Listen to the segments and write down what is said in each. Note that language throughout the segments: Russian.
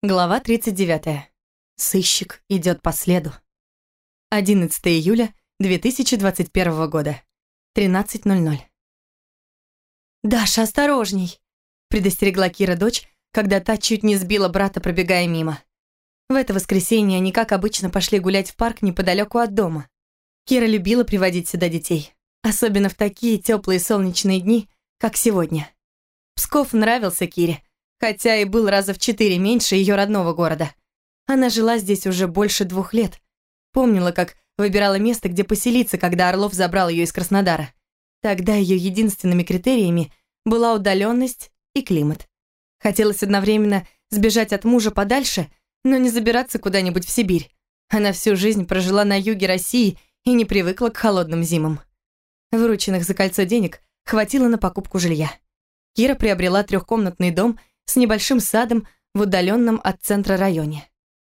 Глава 39. Сыщик идет по следу. 11 июля 2021 года. 13.00. «Даша, осторожней!» – предостерегла Кира дочь, когда та чуть не сбила брата, пробегая мимо. В это воскресенье они, как обычно, пошли гулять в парк неподалеку от дома. Кира любила приводить сюда детей, особенно в такие теплые солнечные дни, как сегодня. Псков нравился Кире – хотя и был раза в четыре меньше ее родного города. Она жила здесь уже больше двух лет. Помнила, как выбирала место, где поселиться, когда Орлов забрал ее из Краснодара. Тогда ее единственными критериями была удаленность и климат. Хотелось одновременно сбежать от мужа подальше, но не забираться куда-нибудь в Сибирь. Она всю жизнь прожила на юге России и не привыкла к холодным зимам. Вырученных за кольцо денег хватило на покупку жилья. Кира приобрела трехкомнатный дом с небольшим садом в удаленном от центра районе.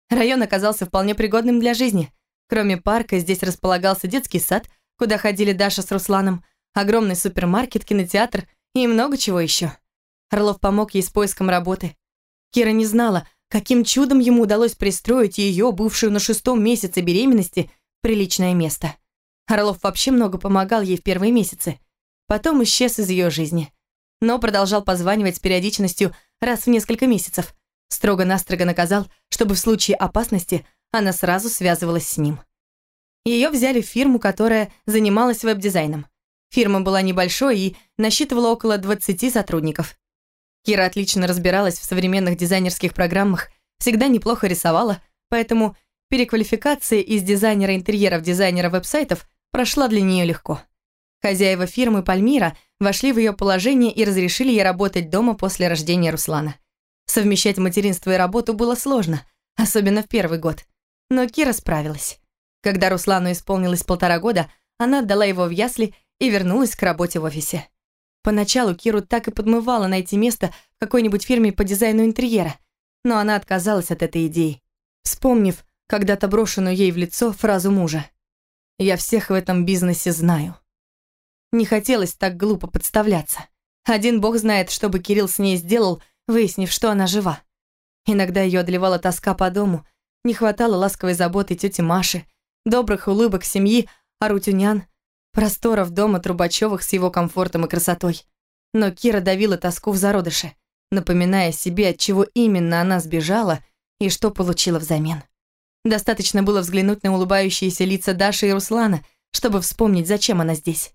Район оказался вполне пригодным для жизни. Кроме парка, здесь располагался детский сад, куда ходили Даша с Русланом, огромный супермаркет, кинотеатр и много чего еще. Орлов помог ей с поиском работы. Кира не знала, каким чудом ему удалось пристроить ее, бывшую на шестом месяце беременности, приличное место. Орлов вообще много помогал ей в первые месяцы. Потом исчез из ее жизни. Но продолжал позванивать с периодичностью раз в несколько месяцев. Строго-настрого наказал, чтобы в случае опасности она сразу связывалась с ним. Ее взяли в фирму, которая занималась веб-дизайном. Фирма была небольшой и насчитывала около 20 сотрудников. Кира отлично разбиралась в современных дизайнерских программах, всегда неплохо рисовала, поэтому переквалификация из дизайнера интерьера в дизайнера веб-сайтов прошла для нее легко. Хозяева фирмы Пальмира вошли в ее положение и разрешили ей работать дома после рождения Руслана. Совмещать материнство и работу было сложно, особенно в первый год. Но Кира справилась. Когда Руслану исполнилось полтора года, она отдала его в ясли и вернулась к работе в офисе. Поначалу Киру так и подмывало найти место в какой-нибудь фирме по дизайну интерьера, но она отказалась от этой идеи, вспомнив когда-то брошенную ей в лицо фразу мужа. «Я всех в этом бизнесе знаю». Не хотелось так глупо подставляться. Один бог знает, что бы Кирилл с ней сделал, выяснив, что она жива. Иногда ее одолевала тоска по дому, не хватало ласковой заботы тети Маши, добрых улыбок семьи Арутюнян, просторов дома Трубачевых с его комфортом и красотой. Но Кира давила тоску в зародыше, напоминая себе, от чего именно она сбежала и что получила взамен. Достаточно было взглянуть на улыбающиеся лица Даши и Руслана, чтобы вспомнить, зачем она здесь.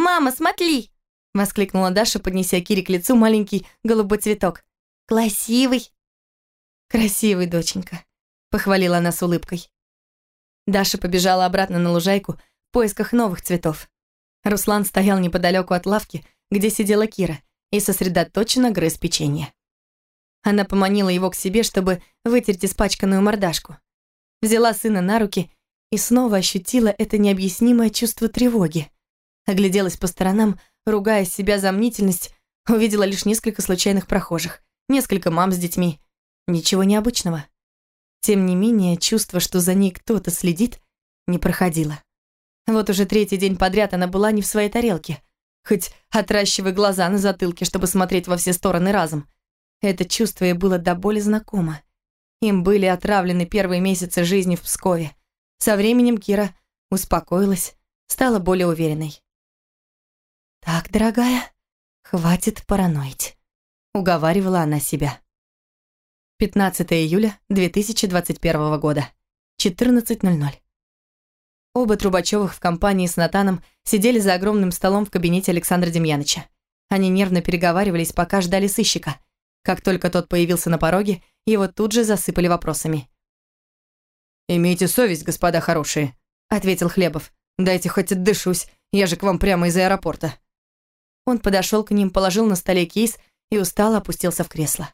«Мама, смотри!» — воскликнула Даша, поднеся Кире к лицу маленький голубой цветок. «Красивый!» «Красивый, доченька», — похвалила она с улыбкой. Даша побежала обратно на лужайку в поисках новых цветов. Руслан стоял неподалеку от лавки, где сидела Кира, и сосредоточенно грыз печенье. Она поманила его к себе, чтобы вытереть испачканную мордашку. Взяла сына на руки и снова ощутила это необъяснимое чувство тревоги. Огляделась по сторонам, ругая себя за мнительность, увидела лишь несколько случайных прохожих, несколько мам с детьми. Ничего необычного. Тем не менее, чувство, что за ней кто-то следит, не проходило. Вот уже третий день подряд она была не в своей тарелке. Хоть отращивай глаза на затылке, чтобы смотреть во все стороны разом. Это чувство ей было до боли знакомо. Им были отравлены первые месяцы жизни в Пскове. Со временем Кира успокоилась, стала более уверенной. «Так, дорогая, хватит параноить», — уговаривала она себя. 15 июля 2021 года, 14.00. Оба Трубачевых в компании с Натаном сидели за огромным столом в кабинете Александра Демьяныча. Они нервно переговаривались, пока ждали сыщика. Как только тот появился на пороге, его тут же засыпали вопросами. «Имейте совесть, господа хорошие», — ответил Хлебов. «Дайте хоть отдышусь, я же к вам прямо из аэропорта». Он подошел к ним, положил на столе кейс и устало опустился в кресло.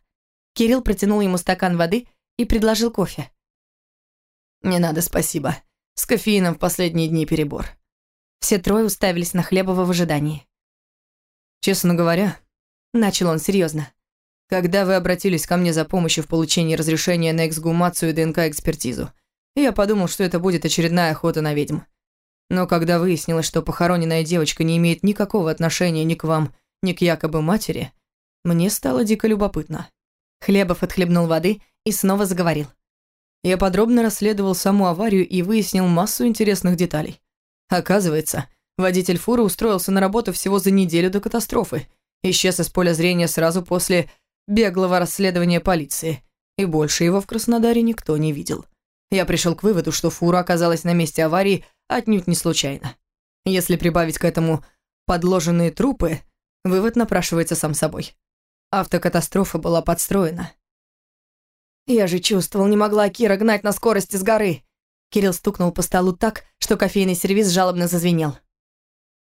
Кирилл протянул ему стакан воды и предложил кофе. «Не надо, спасибо. С кофеином в последние дни перебор». Все трое уставились на Хлебова в ожидании. «Честно говоря», — начал он серьезно, «когда вы обратились ко мне за помощью в получении разрешения на эксгумацию и ДНК-экспертизу, я подумал, что это будет очередная охота на ведьм. Но когда выяснилось, что похороненная девочка не имеет никакого отношения ни к вам, ни к якобы матери, мне стало дико любопытно. Хлебов отхлебнул воды и снова заговорил. Я подробно расследовал саму аварию и выяснил массу интересных деталей. Оказывается, водитель фуры устроился на работу всего за неделю до катастрофы, исчез из поля зрения сразу после беглого расследования полиции, и больше его в Краснодаре никто не видел. Я пришел к выводу, что фура оказалась на месте аварии отнюдь не случайно. Если прибавить к этому подложенные трупы, вывод напрашивается сам собой. Автокатастрофа была подстроена. «Я же чувствовал, не могла Кира гнать на скорости с горы!» Кирилл стукнул по столу так, что кофейный сервиз жалобно зазвенел.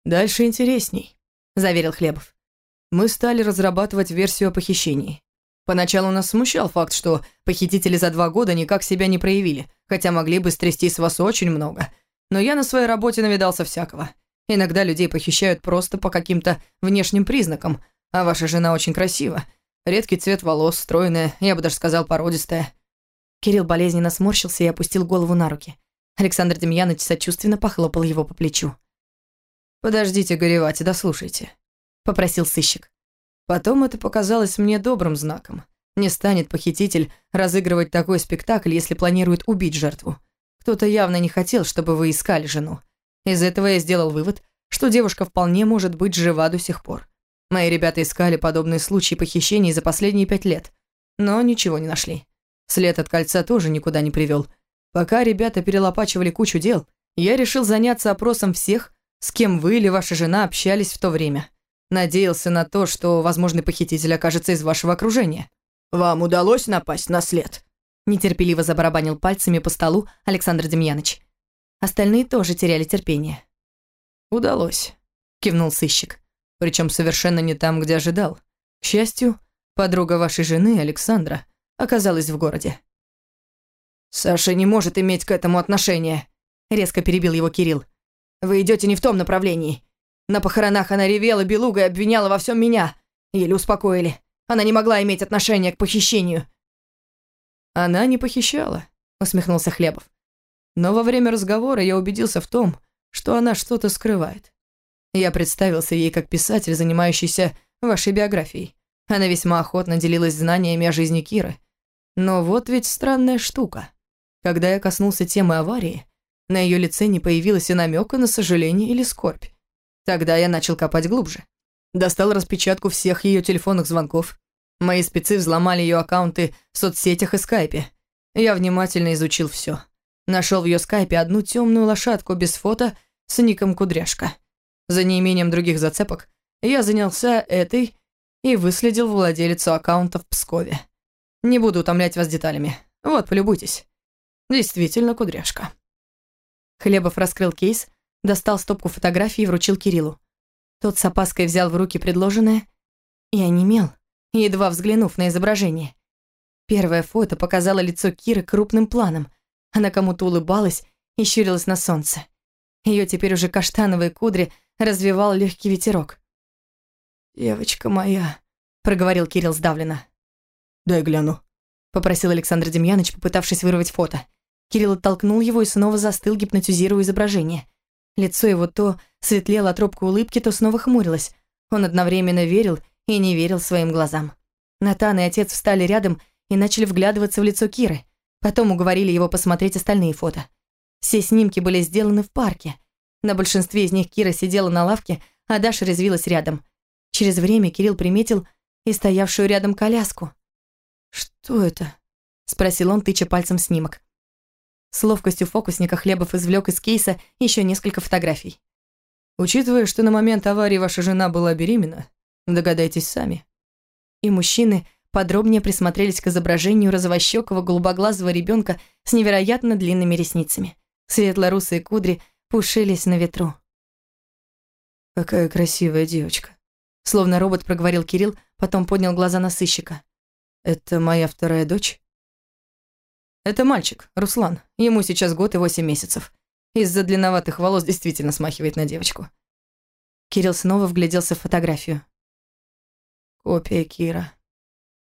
«Дальше интересней», – заверил Хлебов. «Мы стали разрабатывать версию о похищении. Поначалу нас смущал факт, что похитители за два года никак себя не проявили, хотя могли бы стрясти с вас очень много. Но я на своей работе навидался всякого. Иногда людей похищают просто по каким-то внешним признакам, а ваша жена очень красива. Редкий цвет волос, стройная, я бы даже сказал, породистая. Кирилл болезненно сморщился и опустил голову на руки. Александр Демьянович сочувственно похлопал его по плечу. «Подождите горевать дослушайте», — попросил сыщик. Потом это показалось мне добрым знаком. Не станет похититель разыгрывать такой спектакль, если планирует убить жертву. Кто-то явно не хотел, чтобы вы искали жену. Из этого я сделал вывод, что девушка вполне может быть жива до сих пор. Мои ребята искали подобные случаи похищений за последние пять лет, но ничего не нашли. След от кольца тоже никуда не привел. Пока ребята перелопачивали кучу дел, я решил заняться опросом всех, с кем вы или ваша жена общались в то время. Надеялся на то, что возможный похититель окажется из вашего окружения. Вам удалось напасть на след? Нетерпеливо забарабанил пальцами по столу Александр Демьяныч. Остальные тоже теряли терпение. «Удалось», — кивнул сыщик. Причем совершенно не там, где ожидал. К счастью, подруга вашей жены, Александра, оказалась в городе. «Саша не может иметь к этому отношения», — резко перебил его Кирилл. «Вы идете не в том направлении. На похоронах она ревела белуга и обвиняла во всем меня. Еле успокоили. Она не могла иметь отношения к похищению». «Она не похищала», — усмехнулся Хлебов. «Но во время разговора я убедился в том, что она что-то скрывает. Я представился ей как писатель, занимающийся вашей биографией. Она весьма охотно делилась знаниями о жизни Киры. Но вот ведь странная штука. Когда я коснулся темы аварии, на ее лице не появилось и намека на сожаление или скорбь. Тогда я начал копать глубже. Достал распечатку всех ее телефонных звонков. Мои спецы взломали ее аккаунты в соцсетях и скайпе. Я внимательно изучил все. Нашел в ее скайпе одну темную лошадку без фото с ником Кудряшка. За неимением других зацепок я занялся этой и выследил владелицу аккаунта в Пскове. Не буду утомлять вас деталями. Вот, полюбуйтесь. Действительно кудряшка. Хлебов раскрыл кейс, достал стопку фотографий и вручил Кириллу. Тот с опаской взял в руки предложенное и онемел, едва взглянув на изображение. Первое фото показало лицо Киры крупным планом. Она кому-то улыбалась и щурилась на солнце. Ее теперь уже каштановые кудри развивал легкий ветерок. «Девочка моя», — проговорил Кирилл сдавленно. «Дай гляну», — попросил Александр Демьяныч, попытавшись вырвать фото. Кирилл оттолкнул его и снова застыл, гипнотизируя изображение. Лицо его то светлело от робкой улыбки, то снова хмурилось. Он одновременно верил и не верил своим глазам. Натан и отец встали рядом и начали вглядываться в лицо Киры. Потом уговорили его посмотреть остальные фото. Все снимки были сделаны в парке. На большинстве из них Кира сидела на лавке, а Даша резвилась рядом. Через время Кирилл приметил и стоявшую рядом коляску. «Что это?» – спросил он, тыча пальцем снимок. С ловкостью фокусника Хлебов извлек из кейса еще несколько фотографий. «Учитывая, что на момент аварии ваша жена была беременна, догадайтесь сами». И мужчины подробнее присмотрелись к изображению розовощекого голубоглазого ребенка с невероятно длинными ресницами. Светло-русые кудри пушились на ветру. «Какая красивая девочка», — словно робот проговорил Кирилл, потом поднял глаза на сыщика. «Это моя вторая дочь?» «Это мальчик, Руслан. Ему сейчас год и восемь месяцев. Из-за длинноватых волос действительно смахивает на девочку». Кирилл снова вгляделся в фотографию. «Копия Кира.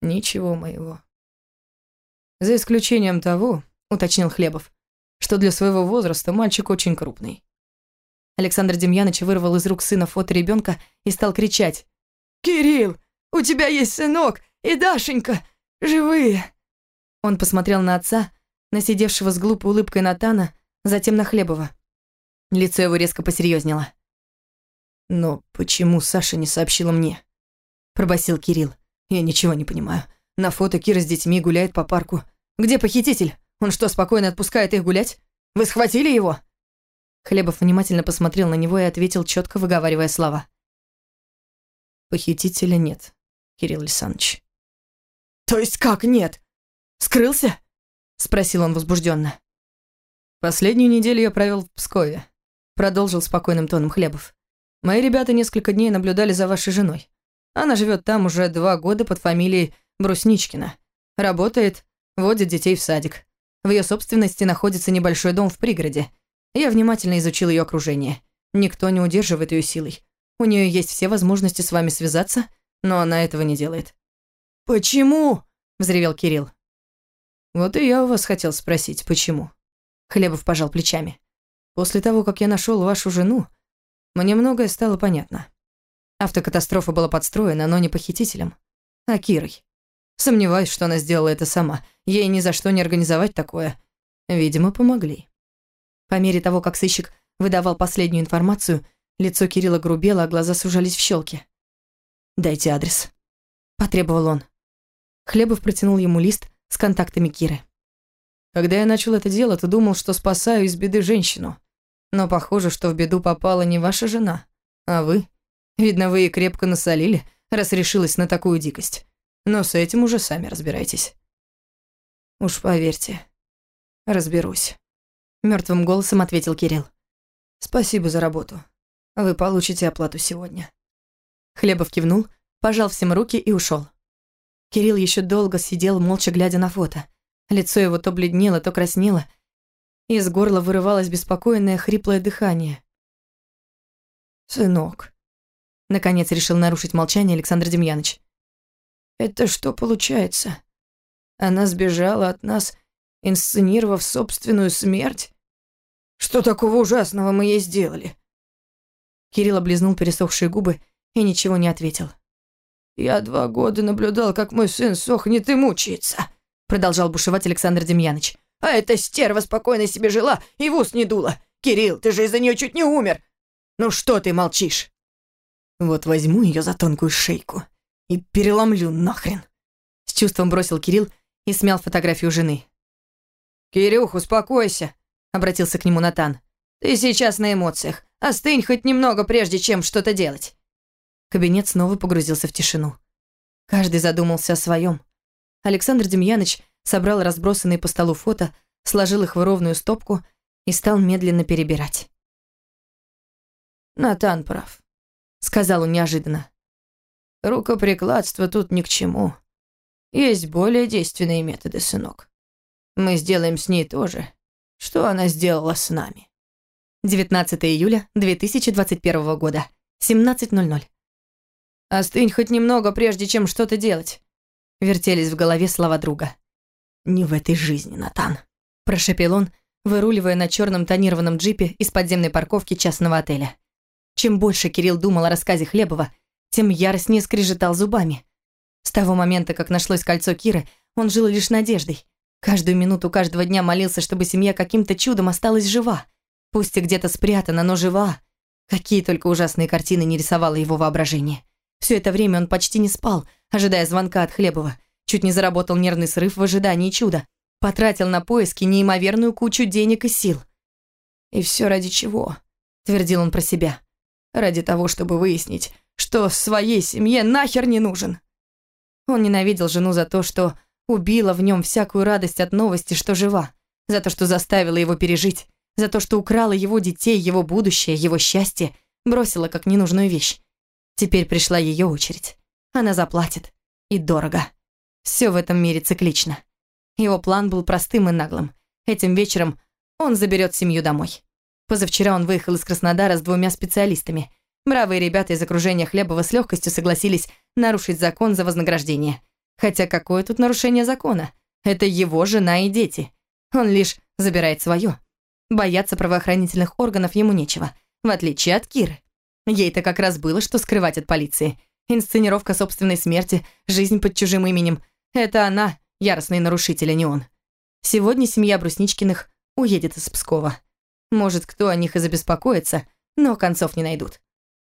Ничего моего». «За исключением того», — уточнил Хлебов, что для своего возраста мальчик очень крупный. Александр Демьянович вырвал из рук сына фото ребенка и стал кричать. «Кирилл, у тебя есть сынок и Дашенька! живые!» Он посмотрел на отца, на сидевшего с глупой улыбкой Натана, затем на Хлебова. Лицо его резко посерьезнело. «Но почему Саша не сообщила мне?» Пробасил Кирилл. «Я ничего не понимаю. На фото Кира с детьми гуляет по парку. Где похититель? Он что, спокойно отпускает их гулять? Вы схватили его?» Хлебов внимательно посмотрел на него и ответил, четко выговаривая слова. «Похитителя нет, Кирилл Александрович». «То есть как нет? Скрылся?» Спросил он возбужденно. «Последнюю неделю я провел в Пскове», продолжил спокойным тоном Хлебов. «Мои ребята несколько дней наблюдали за вашей женой. Она живет там уже два года под фамилией Брусничкина. Работает, водит детей в садик. В ее собственности находится небольшой дом в пригороде. Я внимательно изучил ее окружение. Никто не удерживает ее силой. У нее есть все возможности с вами связаться, но она этого не делает». «Почему?» – взревел Кирилл. «Вот и я у вас хотел спросить, почему?» Хлебов пожал плечами. «После того, как я нашел вашу жену, мне многое стало понятно. Автокатастрофа была подстроена, но не похитителем, а Кирой. Сомневаюсь, что она сделала это сама. Ей ни за что не организовать такое. Видимо, помогли». По мере того, как сыщик выдавал последнюю информацию, лицо Кирилла грубело, а глаза сужались в щелки. «Дайте адрес», – потребовал он. Хлебов протянул ему лист с контактами Киры. Когда я начал это дело, то думал, что спасаю из беды женщину. Но похоже, что в беду попала не ваша жена, а вы. Видно, вы и крепко насолили, раз решилась на такую дикость. Но с этим уже сами разбирайтесь. Уж поверьте, разберусь. Мертвым голосом ответил Кирилл. Спасибо за работу. Вы получите оплату сегодня. Хлебов кивнул, пожал всем руки и ушел. Кирилл еще долго сидел, молча глядя на фото. Лицо его то бледнело, то краснело. Из горла вырывалось беспокойное, хриплое дыхание. «Сынок», — наконец решил нарушить молчание Александр Демьяныч. «Это что получается? Она сбежала от нас, инсценировав собственную смерть? Что такого ужасного мы ей сделали?» Кирилл облизнул пересохшие губы и ничего не ответил. «Я два года наблюдал, как мой сын сохнет и мучается», продолжал бушевать Александр Демьяныч. «А эта стерва спокойно себе жила и в ус не дула. Кирилл, ты же из-за нее чуть не умер. Ну что ты молчишь?» «Вот возьму ее за тонкую шейку и переломлю нахрен», с чувством бросил Кирилл и смял фотографию жены. «Кирюх, успокойся», обратился к нему Натан. «Ты сейчас на эмоциях. Остынь хоть немного, прежде чем что-то делать». Кабинет снова погрузился в тишину. Каждый задумался о своем. Александр Демьяныч собрал разбросанные по столу фото, сложил их в ровную стопку и стал медленно перебирать. «Натан прав», — сказал он неожиданно. «Рукоприкладство тут ни к чему. Есть более действенные методы, сынок. Мы сделаем с ней то же, что она сделала с нами». 19 июля 2021 года, 17.00. Остынь хоть немного, прежде чем что-то делать. Вертелись в голове слова друга. «Не в этой жизни, Натан», – прошепел он, выруливая на черном тонированном джипе из подземной парковки частного отеля. Чем больше Кирилл думал о рассказе Хлебова, тем яростнее скрежетал зубами. С того момента, как нашлось кольцо Киры, он жил лишь надеждой. Каждую минуту каждого дня молился, чтобы семья каким-то чудом осталась жива. Пусть и где-то спрятана, но жива. Какие только ужасные картины не рисовало его воображение. Все это время он почти не спал, ожидая звонка от Хлебова. Чуть не заработал нервный срыв в ожидании чуда. Потратил на поиски неимоверную кучу денег и сил. «И все ради чего?» – твердил он про себя. «Ради того, чтобы выяснить, что своей семье нахер не нужен». Он ненавидел жену за то, что убила в нем всякую радость от новости, что жива, за то, что заставила его пережить, за то, что украла его детей, его будущее, его счастье, бросила как ненужную вещь. Теперь пришла ее очередь. Она заплатит. И дорого. Все в этом мире циклично. Его план был простым и наглым. Этим вечером он заберет семью домой. Позавчера он выехал из Краснодара с двумя специалистами. Бравые ребята из окружения Хлебова с легкостью согласились нарушить закон за вознаграждение. Хотя какое тут нарушение закона? Это его жена и дети. Он лишь забирает свое. Бояться правоохранительных органов ему нечего, в отличие от Киры. Ей-то как раз было, что скрывать от полиции. Инсценировка собственной смерти, жизнь под чужим именем. Это она яростный нарушитель, а не он. Сегодня семья Брусничкиных уедет из Пскова. Может, кто о них и забеспокоится, но концов не найдут.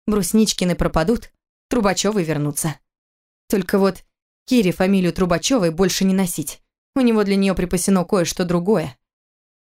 Брусничкины пропадут, Трубачевы вернутся. Только вот Кире фамилию Трубачевой больше не носить. У него для нее припасено кое-что другое.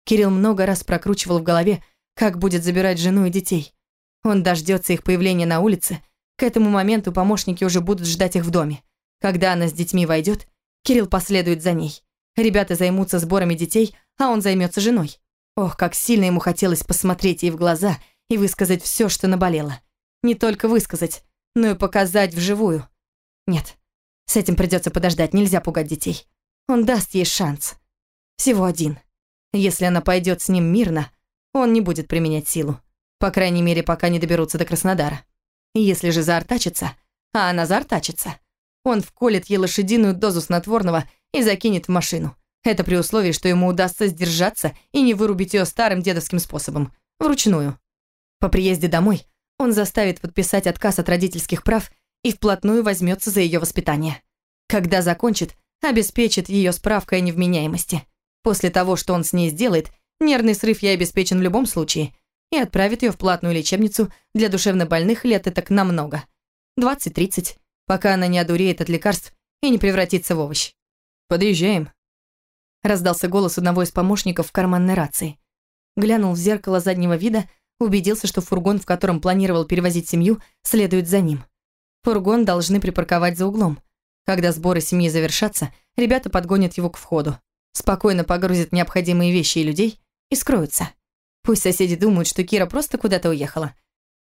Кирилл много раз прокручивал в голове, как будет забирать жену и детей. Он дождется их появления на улице. К этому моменту помощники уже будут ждать их в доме. Когда она с детьми войдет, Кирилл последует за ней. Ребята займутся сборами детей, а он займется женой. Ох, как сильно ему хотелось посмотреть ей в глаза и высказать все, что наболело. Не только высказать, но и показать вживую. Нет, с этим придется подождать, нельзя пугать детей. Он даст ей шанс. Всего один. Если она пойдет с ним мирно, он не будет применять силу. По крайней мере, пока не доберутся до Краснодара. Если же заортачится, а она заортачится, он вколет ей лошадиную дозу снотворного и закинет в машину. Это при условии, что ему удастся сдержаться и не вырубить ее старым дедовским способом, вручную. По приезде домой он заставит подписать отказ от родительских прав и вплотную возьмется за ее воспитание. Когда закончит, обеспечит ее справкой о невменяемости. После того, что он с ней сделает, нервный срыв ей обеспечен в любом случае, и отправит ее в платную лечебницу для душевнобольных лет и так намного. 20-30, пока она не одуреет от лекарств и не превратится в овощ. «Подъезжаем», — раздался голос одного из помощников в карманной рации. Глянул в зеркало заднего вида, убедился, что фургон, в котором планировал перевозить семью, следует за ним. Фургон должны припарковать за углом. Когда сборы семьи завершатся, ребята подгонят его к входу, спокойно погрузят необходимые вещи и людей и скроются. Пусть соседи думают, что Кира просто куда-то уехала.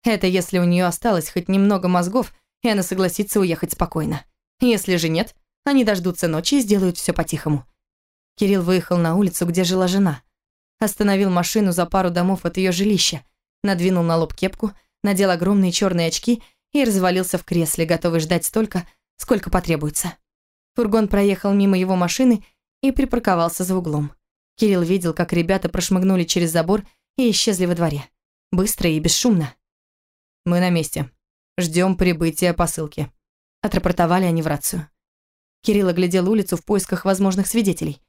Это если у нее осталось хоть немного мозгов, и она согласится уехать спокойно. Если же нет, они дождутся ночи и сделают все по-тихому. Кирилл выехал на улицу, где жила жена. Остановил машину за пару домов от ее жилища, надвинул на лоб кепку, надел огромные черные очки и развалился в кресле, готовый ждать столько, сколько потребуется. Фургон проехал мимо его машины и припарковался за углом. Кирилл видел, как ребята прошмыгнули через забор и исчезли во дворе. Быстро и бесшумно. «Мы на месте. Ждем прибытия посылки», – отрапортовали они в рацию. Кирилл оглядел улицу в поисках возможных свидетелей.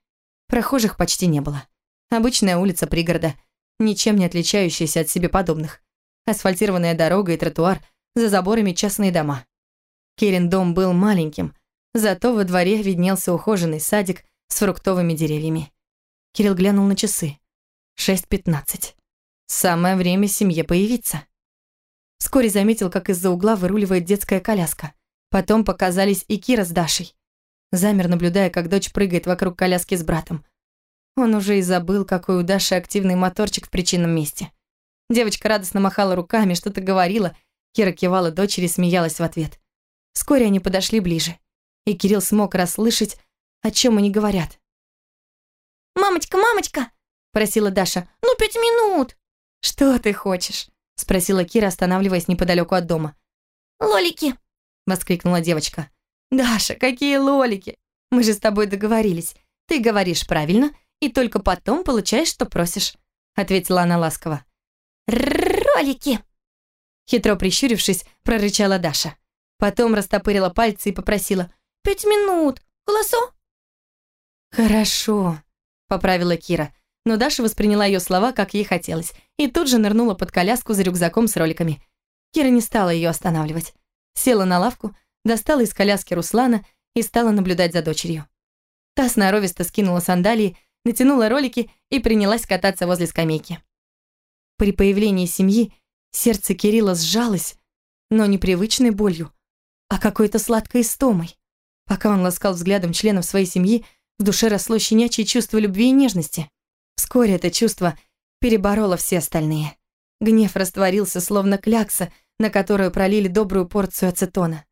Прохожих почти не было. Обычная улица пригорода, ничем не отличающаяся от себе подобных. Асфальтированная дорога и тротуар, за заборами частные дома. Кирин дом был маленьким, зато во дворе виднелся ухоженный садик с фруктовыми деревьями. Кирилл глянул на часы. 6.15. Самое время семье появиться. Вскоре заметил, как из-за угла выруливает детская коляска. Потом показались и Кира с Дашей. Замер, наблюдая, как дочь прыгает вокруг коляски с братом. Он уже и забыл, какой у Даши активный моторчик в причинном месте. Девочка радостно махала руками, что-то говорила. Кира кивала дочери, смеялась в ответ. Вскоре они подошли ближе, и Кирилл смог расслышать, о чем они говорят. «Мамочка, мамочка!» – просила Даша. «Ну, пять минут!» «Что ты хочешь?» – спросила Кира, останавливаясь неподалеку от дома. «Лолики!» – воскликнула девочка. «Даша, какие лолики! Мы же с тобой договорились. Ты говоришь правильно, и только потом получаешь, что просишь», – ответила она ласково. «Ролики!» Хитро прищурившись, прорычала Даша. Потом растопырила пальцы и попросила «Пять минут! Голосо?» «Хорошо», — поправила Кира. Но Даша восприняла ее слова, как ей хотелось, и тут же нырнула под коляску за рюкзаком с роликами. Кира не стала ее останавливать. Села на лавку, достала из коляски Руслана и стала наблюдать за дочерью. Та сноровисто скинула сандалии, натянула ролики и принялась кататься возле скамейки. При появлении семьи сердце Кирилла сжалось, но непривычной болью, а какой-то сладкой истомой. Пока он ласкал взглядом членов своей семьи, в душе росло щенячье чувство любви и нежности. Вскоре это чувство перебороло все остальные. Гнев растворился, словно клякса, на которую пролили добрую порцию ацетона.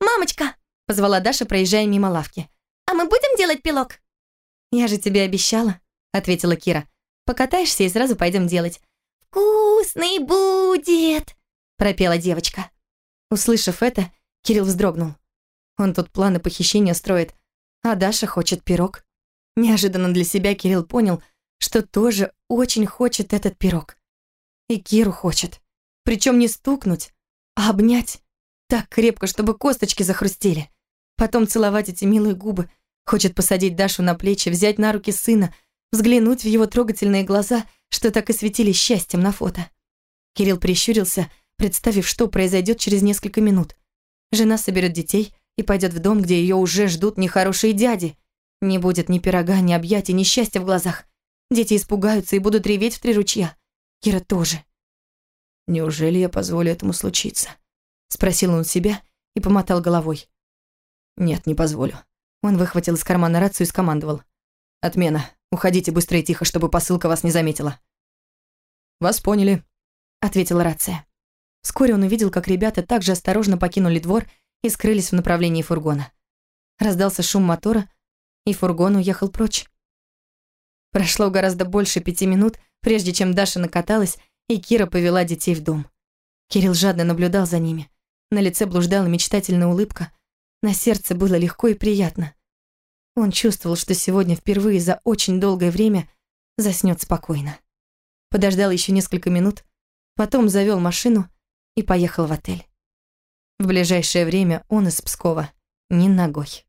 «Мамочка!» — позвала Даша, проезжая мимо лавки. «А мы будем делать пилок?» «Я же тебе обещала», — ответила Кира. «Покатаешься и сразу пойдем делать». «Вкусный будет!» — пропела девочка. Услышав это, Кирилл вздрогнул. Он тут планы похищения строит, а Даша хочет пирог. Неожиданно для себя Кирилл понял, что тоже очень хочет этот пирог. И Киру хочет. Причем не стукнуть, а обнять так крепко, чтобы косточки захрустели. Потом целовать эти милые губы. Хочет посадить Дашу на плечи, взять на руки сына, взглянуть в его трогательные глаза, что так и светились счастьем на фото. Кирилл прищурился, представив, что произойдет через несколько минут. Жена соберет детей и пойдет в дом, где ее уже ждут нехорошие дяди. Не будет ни пирога, ни объятий, ни счастья в глазах. Дети испугаются и будут реветь в три ручья. Кира тоже. «Неужели я позволю этому случиться?» Спросил он себя и помотал головой. «Нет, не позволю». Он выхватил из кармана рацию и скомандовал. «Отмена. Уходите быстро и тихо, чтобы посылка вас не заметила». «Вас поняли», — ответила рация. Вскоре он увидел, как ребята также осторожно покинули двор и скрылись в направлении фургона. Раздался шум мотора, и фургон уехал прочь. Прошло гораздо больше пяти минут, прежде чем Даша накаталась, и Кира повела детей в дом. Кирилл жадно наблюдал за ними. На лице блуждала мечтательная улыбка. На сердце было легко и приятно. Он чувствовал, что сегодня впервые за очень долгое время заснёт спокойно. Подождал еще несколько минут, потом завел машину и поехал в отель. В ближайшее время он из Пскова не ногой.